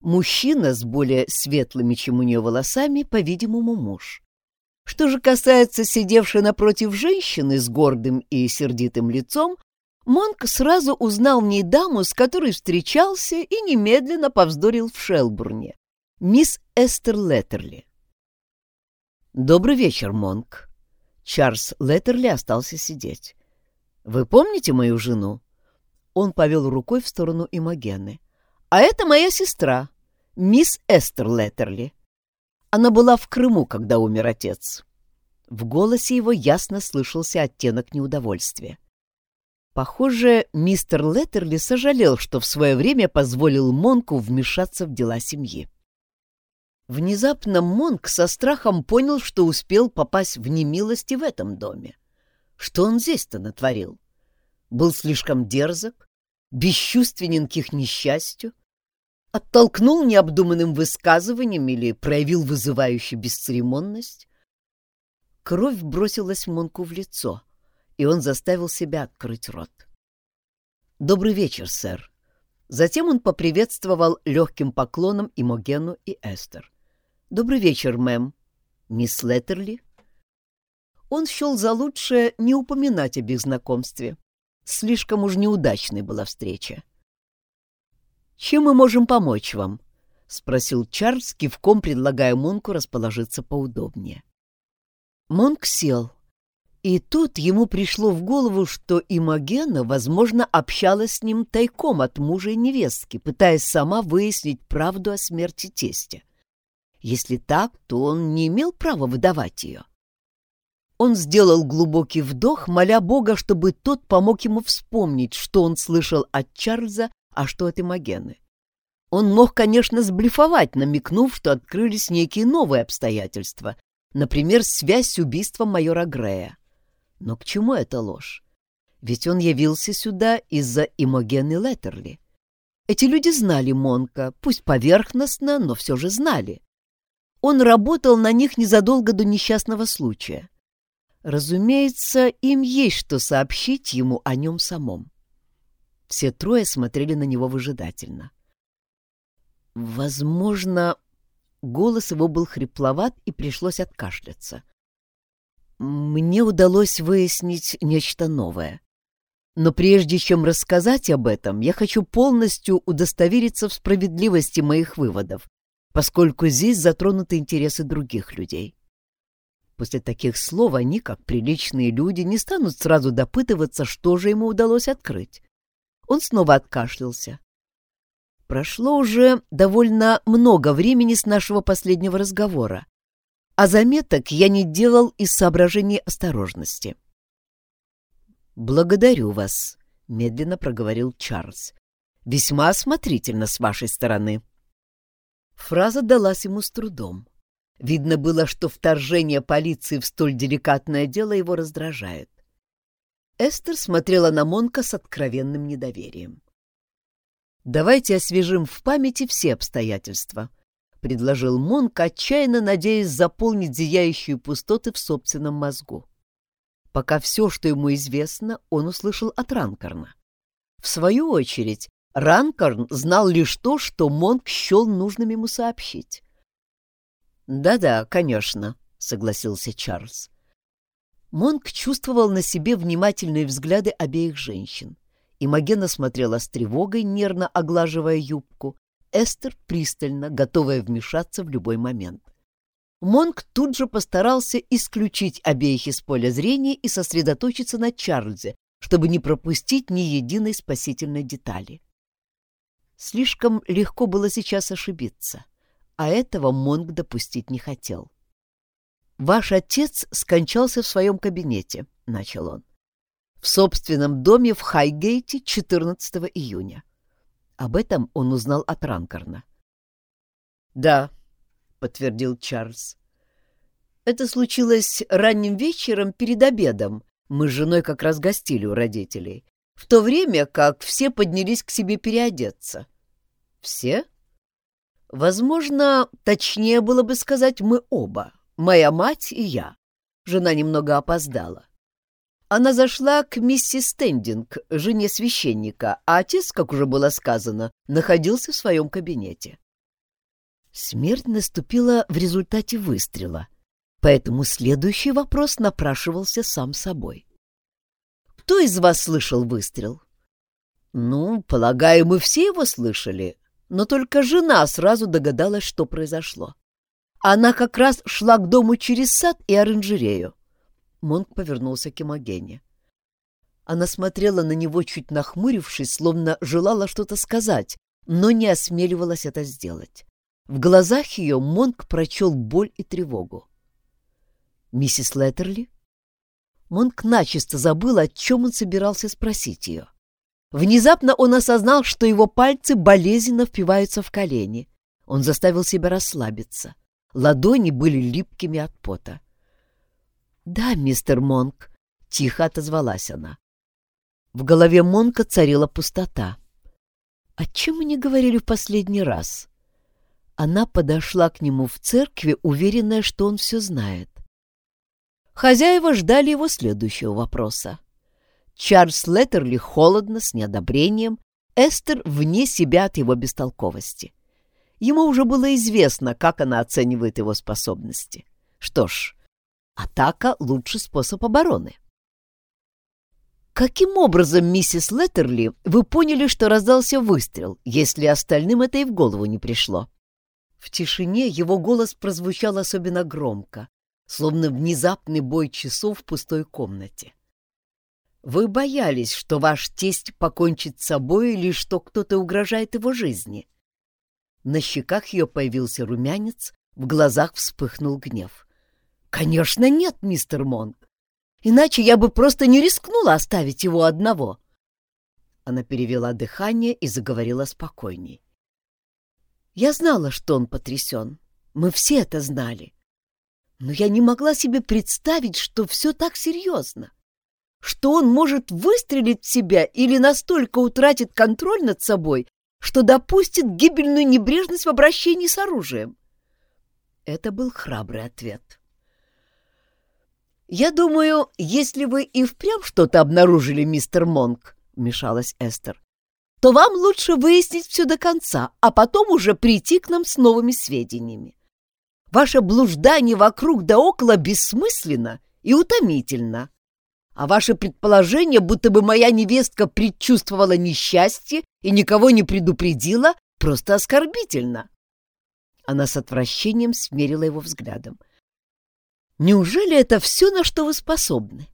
Мужчина с более светлыми, чем у нее, волосами, по-видимому, муж. Что же касается сидевшей напротив женщины с гордым и сердитым лицом, Монк сразу узнал в ней даму, с которой встречался и немедленно повздорил в Шелбурне, мисс Эстер Леттерли. «Добрый вечер, Монк». Чарльз Леттерли остался сидеть. «Вы помните мою жену?» Он повел рукой в сторону Имогены. «А это моя сестра, мисс Эстер Леттерли. Она была в Крыму, когда умер отец». В голосе его ясно слышался оттенок неудовольствия. Похоже, мистер Леттерли сожалел, что в свое время позволил Монку вмешаться в дела семьи. Внезапно Монк со страхом понял, что успел попасть в немилости в этом доме. Что он здесь-то натворил? Был слишком дерзок, бесчувственен к их несчастью, оттолкнул необдуманным высказыванием или проявил вызывающую бесцеремонность? Кровь бросилась Монку в лицо — и он заставил себя открыть рот. «Добрый вечер, сэр». Затем он поприветствовал легким поклоном Имогену и Эстер. «Добрый вечер, мэм. Мисс Леттерли?» Он счел за лучшее не упоминать об их знакомстве. Слишком уж неудачной была встреча. «Чем мы можем помочь вам?» — спросил Чарльз, кивком предлагая Монку расположиться поудобнее. Монк сел, и тут ему пришло в голову, что Имогена, возможно, общалась с ним тайком от мужа и невестки, пытаясь сама выяснить правду о смерти тестя. Если так, то он не имел права выдавать ее. Он сделал глубокий вдох, моля Бога, чтобы тот помог ему вспомнить, что он слышал от Чарльза, а что от Имогены. Он мог, конечно, сблифовать, намекнув, что открылись некие новые обстоятельства, например, связь с убийством майора Грея. Но к чему эта ложь? Ведь он явился сюда из-за Имогены Леттерли. Эти люди знали Монка, пусть поверхностно, но все же знали. Он работал на них незадолго до несчастного случая. Разумеется, им есть что сообщить ему о нем самом. Все трое смотрели на него выжидательно. Возможно, голос его был хрипловат и пришлось откашляться. Мне удалось выяснить нечто новое. Но прежде чем рассказать об этом, я хочу полностью удостовериться в справедливости моих выводов, поскольку здесь затронуты интересы других людей. После таких слов они, как приличные люди, не станут сразу допытываться, что же ему удалось открыть. Он снова откашлялся. Прошло уже довольно много времени с нашего последнего разговора, а заметок я не делал из соображений осторожности. «Благодарю вас», — медленно проговорил Чарльз. «Весьма осмотрительно с вашей стороны». Фраза далась ему с трудом. Видно было, что вторжение полиции в столь деликатное дело его раздражает. Эстер смотрела на Монка с откровенным недоверием. «Давайте освежим в памяти все обстоятельства», — предложил Монк, отчаянно надеясь заполнить зияющие пустоты в собственном мозгу. Пока все, что ему известно, он услышал от Ранкорна. В свою очередь, Ранкорн знал лишь то, что Монк счел нужным ему сообщить. «Да-да, конечно», — согласился Чарльз. Монк чувствовал на себе внимательные взгляды обеих женщин. Имогена смотрела с тревогой, нервно оглаживая юбку, Эстер пристально, готовая вмешаться в любой момент. Монк тут же постарался исключить обеих из поля зрения и сосредоточиться на Чарльзе, чтобы не пропустить ни единой спасительной детали. Слишком легко было сейчас ошибиться, а этого Монк допустить не хотел. «Ваш отец скончался в своем кабинете», — начал он, — «в собственном доме в Хайгейте 14 июня. Об этом он узнал от Ранкорна. «Да», — подтвердил Чарльз. «Это случилось ранним вечером перед обедом. Мы с женой как раз гостили у родителей. В то время как все поднялись к себе переодеться». «Все?» «Возможно, точнее было бы сказать мы оба, моя мать и я». Жена немного опоздала. Она зашла к миссис Стендинг, жене священника, а отец, как уже было сказано, находился в своем кабинете. Смерть наступила в результате выстрела, Поэтому следующий вопрос напрашивался сам собой. «Кто из вас слышал выстрел?» «Ну, полагаю, мы все его слышали, но только жена сразу догадалась, что произошло. Она как раз шла к дому через сад и оранжерею. Монк повернулся к Имогене. Она смотрела на него, чуть нахмурившись, словно желала что-то сказать, но не осмеливалась это сделать. В глазах ее Монк прочел боль и тревогу. «Миссис Леттерли?» Монк начисто забыл, о чем он собирался спросить ее. Внезапно он осознал, что его пальцы болезненно впиваются в колени. Он заставил себя расслабиться. Ладони были липкими от пота. «Да, мистер Монк», — тихо отозвалась она. В голове Монка царила пустота. О чем мы не говорили в последний раз? Она подошла к нему в церкви, уверенная, что он все знает. Хозяева ждали его следующего вопроса. Чарльз Леттерли холодно, с неодобрением, Эстер вне себя от его бестолковости. Ему уже было известно, как она оценивает его способности. Что ж, атака — лучший способ обороны. Каким образом, миссис Леттерли, вы поняли, что раздался выстрел, если остальным это и в голову не пришло? В тишине его голос прозвучал особенно громко, словно внезапный бой часов в пустой комнате. Вы боялись, что ваш тесть покончит с собой или что кто-то угрожает его жизни. На щеках ее появился румянец, в глазах вспыхнул гнев. «Конечно нет, мистер Монк. Иначе я бы просто не рискнула оставить его одного». Она перевела дыхание и заговорила спокойней. «Я знала, что он потрясен. Мы все это знали. Но я не могла себе представить, что все так серьезно что он может выстрелить в себя или настолько утратит контроль над собой, что допустит гибельную небрежность в обращении с оружием. Это был храбрый ответ. «Я думаю, если вы и впрямь что-то обнаружили, мистер Монк», — вмешалась Эстер, «то вам лучше выяснить все до конца, а потом уже прийти к нам с новыми сведениями. Ваше блуждание вокруг да около бессмысленно и утомительно а ваше предположение, будто бы моя невестка предчувствовала несчастье и никого не предупредила, просто оскорбительно. Она с отвращением смерила его взглядом. Неужели это все, на что вы способны?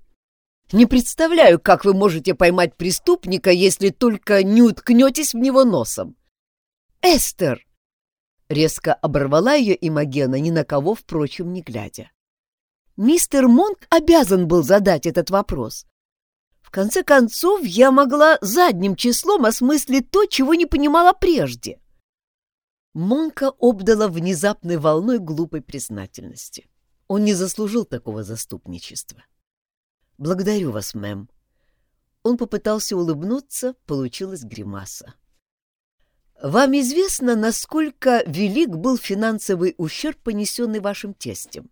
Не представляю, как вы можете поймать преступника, если только не уткнетесь в него носом. Эстер! Резко оборвала ее Имогена, ни на кого, впрочем, не глядя. Мистер Монк обязан был задать этот вопрос. В конце концов, я могла задним числом осмыслить то, чего не понимала прежде. Монка обдала внезапной волной глупой признательности. Он не заслужил такого заступничества. «Благодарю вас, мэм». Он попытался улыбнуться, получилась гримаса. «Вам известно, насколько велик был финансовый ущерб, понесенный вашим тестем?»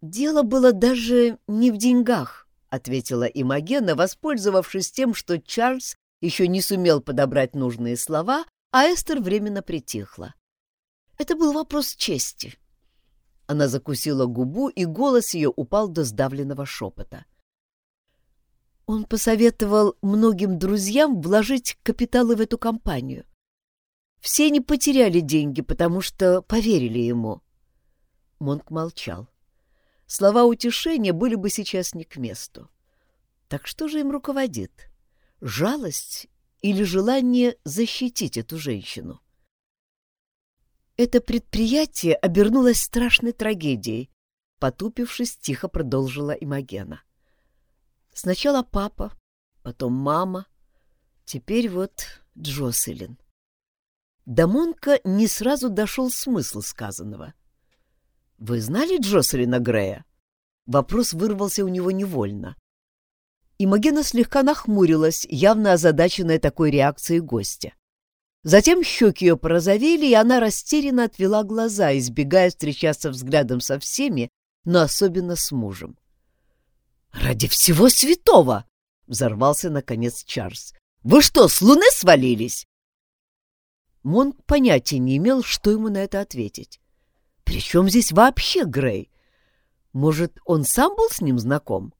«Дело было даже не в деньгах», — ответила Имагена, воспользовавшись тем, что Чарльз еще не сумел подобрать нужные слова, а Эстер временно притихла. Это был вопрос чести. Она закусила губу, и голос ее упал до сдавленного шепота. Он посоветовал многим друзьям вложить капиталы в эту компанию. Все не потеряли деньги, потому что поверили ему. Монк молчал. Слова утешения были бы сейчас не к месту. Так что же им руководит? Жалость или желание защитить эту женщину? Это предприятие обернулось страшной трагедией, потупившись, тихо продолжила Имагена. Сначала папа, потом мама, теперь вот Джоселин. До Монка не сразу дошел смысл сказанного. «Вы знали Джоселина Грея?» Вопрос вырвался у него невольно. Имагена слегка нахмурилась, явно озадаченная такой реакцией гостя. Затем щеки ее порозовели, и она растерянно отвела глаза, избегая встречаться взглядом со всеми, но особенно с мужем. «Ради всего святого!» — взорвался, наконец, Чарльз. «Вы что, с луны свалились?» Монк понятия не имел, что ему на это ответить. «При чем здесь вообще Грей? Может, он сам был с ним знаком?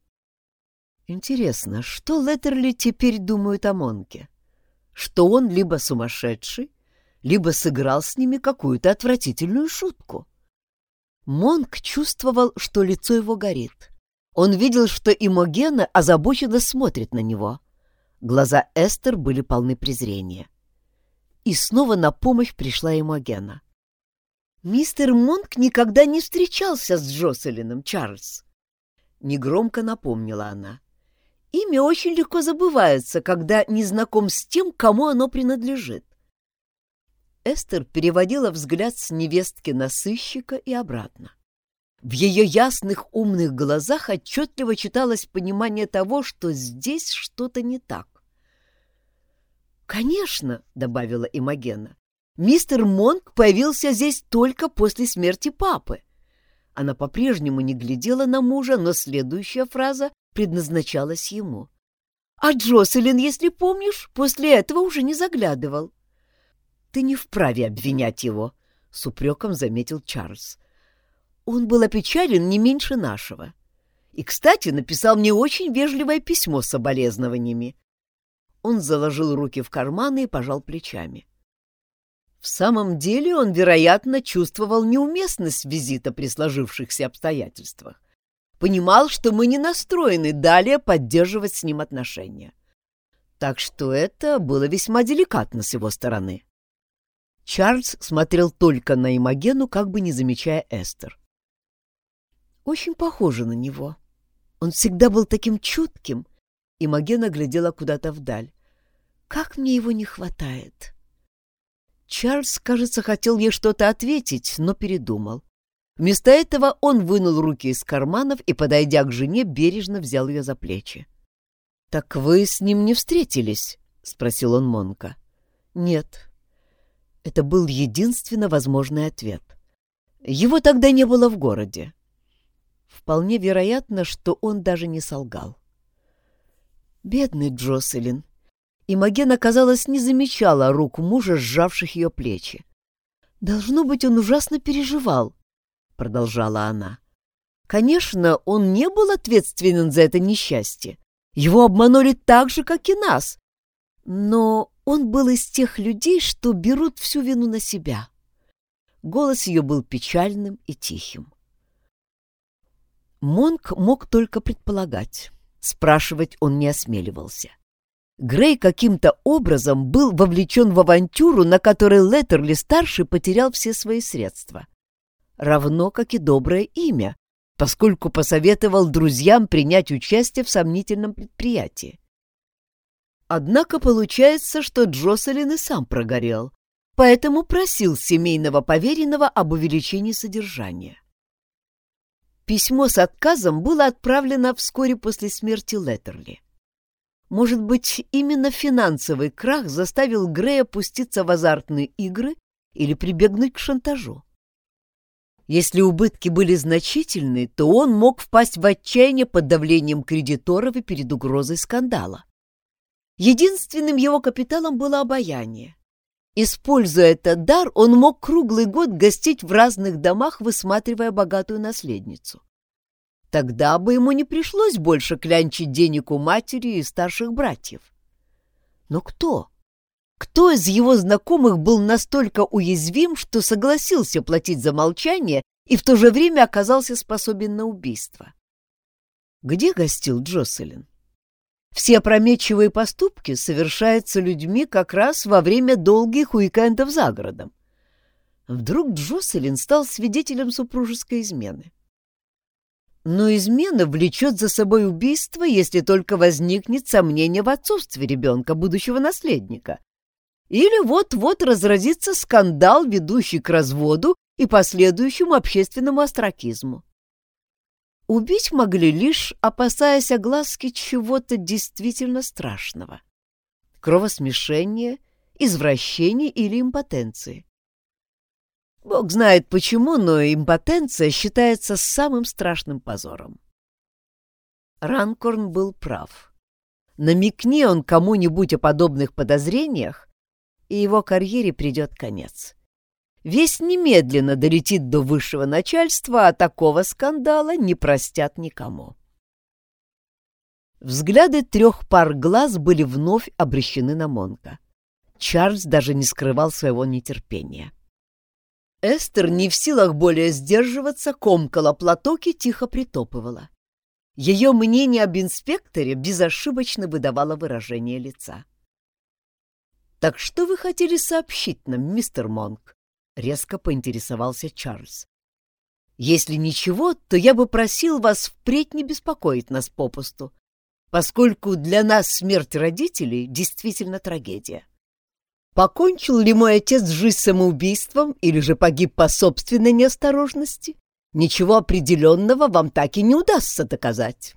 Интересно, что Леттерли теперь думают о Монке? Что он либо сумасшедший, либо сыграл с ними какую-то отвратительную шутку. Монк чувствовал, что лицо его горит. Он видел, что Имогена озабоченно смотрит на него. Глаза Эстер были полны презрения. И снова на помощь пришла Имогена. «Мистер Монк никогда не встречался с Джоселином, Чарльз!» Негромко напомнила она. «Имя очень легко забывается, когда не знаком с тем, кому оно принадлежит. Эстер переводила взгляд с невестки на сыщика и обратно. В ее ясных умных глазах отчетливо читалось понимание того, что здесь что-то не так. «Конечно», — добавила Имогена, — «мистер Монк появился здесь только после смерти папы». Она по-прежнему не глядела на мужа, но следующая фраза предназначалась ему. «А Джоселин, если помнишь, после этого уже не заглядывал». «Ты не вправе обвинять его», — с упреком заметил Чарльз. «Он был опечален не меньше нашего. И, кстати, написал мне очень вежливое письмо с соболезнованиями». Он заложил руки в карманы и пожал плечами. В самом деле он, вероятно, чувствовал неуместность визита при сложившихся обстоятельствах. Понимал, что мы не настроены далее поддерживать с ним отношения. Так что это было весьма деликатно с его стороны. Чарльз смотрел только на Имогену, как бы не замечая Эстер. «Очень похоже на него. Он всегда был таким чутким». Имогена глядела куда-то вдаль. «Как мне его не хватает!» Чарльз, кажется, хотел ей что-то ответить, но передумал. Вместо этого он вынул руки из карманов и, подойдя к жене, бережно взял ее за плечи. «Так вы с ним не встретились?» — спросил он Монка. «Нет», это был единственно возможный ответ. Его тогда не было в городе. Вполне вероятно, что он даже не солгал. Бедный Джоселин. И Маген, не замечала рук мужа, сжавших ее плечи. «Должно быть, он ужасно переживал», — продолжала она. «Конечно, он не был ответственен за это несчастье. Его обманули так же, как и нас. Но он был из тех людей, что берут всю вину на себя. Голос ее был печальным и тихим. Монк мог только предполагать. Спрашивать он не осмеливался. Грей каким-то образом был вовлечен в авантюру, на которой Леттерли-старший потерял все свои средства. Равно как и доброе имя, поскольку посоветовал друзьям принять участие в сомнительном предприятии. Однако получается, что Джоселин и сам прогорел, поэтому просил семейного поверенного об увеличении содержания. Письмо с отказом было отправлено вскоре после смерти Леттерли. Может быть, именно финансовый крах заставил Грея пуститься в азартные игры или прибегнуть к шантажу. Если убытки были значительны, то он мог впасть в отчаяние под давлением кредиторов и перед угрозой скандала. Единственным его капиталом было обаяние. Используя этот дар, он мог круглый год гостить в разных домах, высматривая богатую наследницу. Тогда бы ему не пришлось больше клянчить денег у матери и старших братьев. Но кто? Кто из его знакомых был настолько уязвим, что согласился платить за молчание и в то же время оказался способен на убийство? Где гостил Джоселин? Все опрометчивые поступки совершаются людьми как раз во время долгих уикендов за городом. Вдруг Джоселин стал свидетелем супружеской измены. Но измена влечет за собой убийство, если только возникнет сомнение в отцовстве ребенка, будущего наследника. Или вот-вот разразится скандал, ведущий к разводу и последующему общественному остракизму. Убить могли лишь, опасаясь огласки чего-то действительно страшного. Кровосмешения, извращения или импотенции. Бог знает почему, но импотенция считается самым страшным позором. Ранкорн был прав. Намекни он кому-нибудь о подобных подозрениях, и его карьере придет конец. Весь немедленно долетит до высшего начальства, а такого скандала не простят никому. Взгляды трех пар глаз были вновь обращены на Монка. Чарльз даже не скрывал своего нетерпения. Эстер, не в силах более сдерживаться, комкала платок и тихо притопывала. Ее мнение об инспекторе безошибочно выдавало выражение лица. «Так что вы хотели сообщить нам, мистер Монк?» — резко поинтересовался Чарльз. «Если ничего, то я бы просил вас впредь не беспокоить нас попусту, поскольку для нас смерть родителей действительно трагедия. Покончил ли мой отец жизнь самоубийством или же погиб по собственной неосторожности? Ничего определенного вам так и не удастся доказать.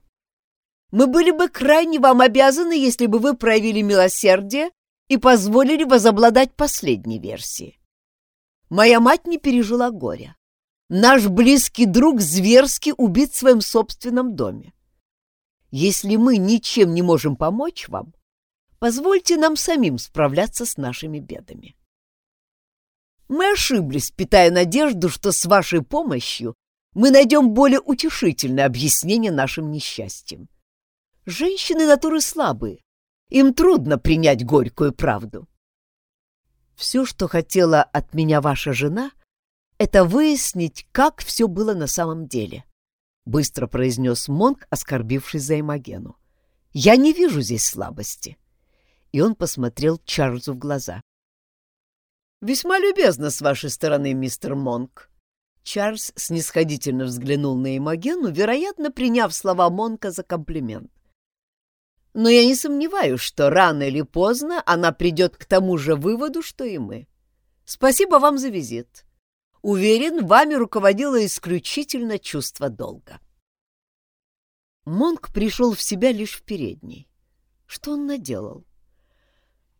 Мы были бы крайне вам обязаны, если бы вы проявили милосердие и позволили возобладать последней версией. Моя мать не пережила горя. Наш близкий друг зверски убит в своем собственном доме. Если мы ничем не можем помочь вам, позвольте нам самим справляться с нашими бедами. Мы ошиблись, питая надежду, что с вашей помощью мы найдем более утешительное объяснение нашим несчастьям. Женщины натуры слабые, им трудно принять горькую правду. Все, что хотела от меня ваша жена, это выяснить, как все было на самом деле, — быстро произнес Монк, оскорбившись за Эмогену. Я не вижу здесь слабости. И он посмотрел Чарльзу в глаза. «Весьма любезно с вашей стороны, мистер Монк», Чарльз снисходительно взглянул на Имогену, вероятно, приняв слова Монка за комплимент. «Но я не сомневаюсь, что рано или поздно она придет к тому же выводу, что и мы. Спасибо вам за визит. Уверен, вами руководило исключительно чувство долга». Монк пришел в себя лишь в передней. Что он наделал?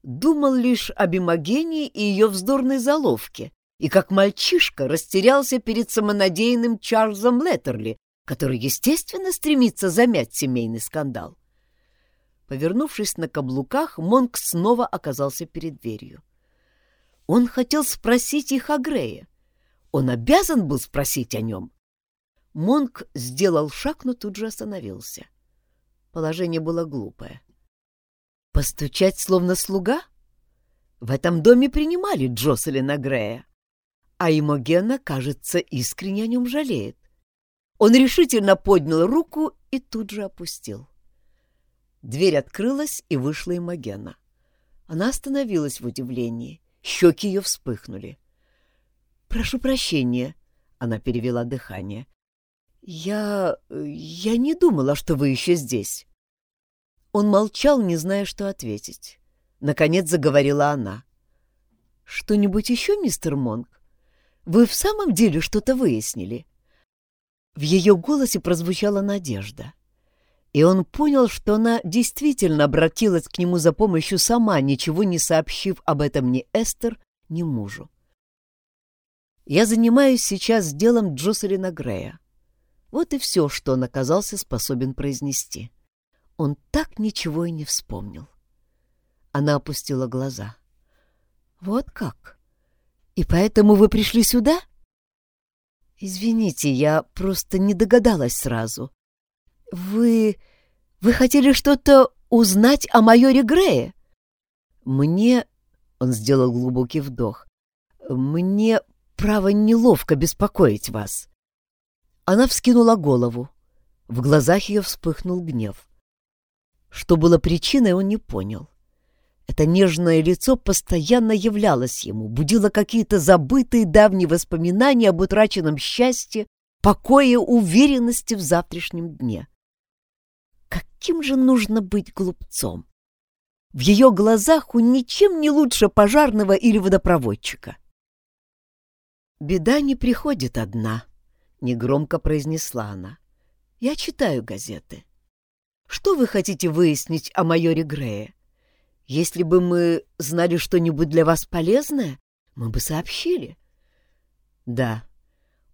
Думал лишь об Имогении и ее вздорной заловке, и как мальчишка растерялся перед самонадеянным Чарльзом Леттерли, который, естественно, стремится замять семейный скандал. Повернувшись на каблуках, Монк снова оказался перед дверью. Он хотел спросить их о Грее. Он обязан был спросить о нем. Монк сделал шаг, но тут же остановился. Положение было глупое. Постучать словно слуга? В этом доме принимали Джоселина Грея а Имогена, кажется, искренне о нем жалеет. Он решительно поднял руку и тут же опустил. Дверь открылась, и вышла Имогена. Она остановилась в удивлении. Щеки ее вспыхнули. «Прошу прощения», — она перевела дыхание. «Я... я не думала, что вы еще здесь». Он молчал, не зная, что ответить. Наконец заговорила она. «Что-нибудь еще, мистер Монк? Вы в самом деле что-то выяснили?» В ее голосе прозвучала надежда. И он понял, что она действительно обратилась к нему за помощью сама, ничего не сообщив об этом ни Эстер, ни мужу. «Я занимаюсь сейчас делом Джоселина Грея. Вот и все, что он оказался способен произнести. Он так ничего и не вспомнил. Она опустила глаза. «Вот как?» И поэтому вы пришли сюда? Извините, я просто не догадалась сразу. Вы... вы хотели что-то узнать о майоре Грее? Мне... Он сделал глубокий вдох. Мне, право, неловко беспокоить вас. Она вскинула голову. В глазах ее вспыхнул гнев. Что было причиной, он не понял. Это нежное лицо постоянно являлось ему, будило какие-то забытые давние воспоминания об утраченном счастье, покое, уверенности в завтрашнем дне. Каким же нужно быть глупцом? В ее глазах он ничем не лучше пожарного или водопроводчика. «Беда не приходит одна», — негромко произнесла она. «Я читаю газеты. Что вы хотите выяснить о майоре Грее? Если бы мы знали что-нибудь для вас полезное, мы бы сообщили. Да,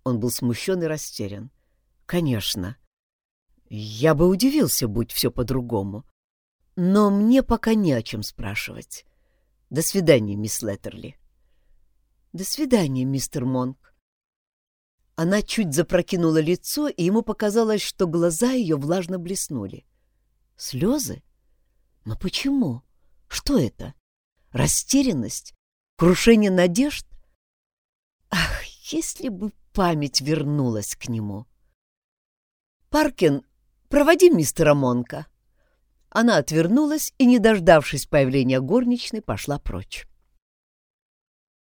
он был смущен и растерян. Конечно. Я бы удивился, будь все по-другому. Но мне пока не о чем спрашивать. До свидания, мисс Леттерли. До свидания, мистер Монк. Она чуть запрокинула лицо, и ему показалось, что глаза ее влажно блеснули. Слезы? Но почему? Что это? Растерянность? Крушение надежд? Ах, если бы память вернулась к нему! «Паркин, проводи мистера Монка!» Она отвернулась и, не дождавшись появления горничной, пошла прочь.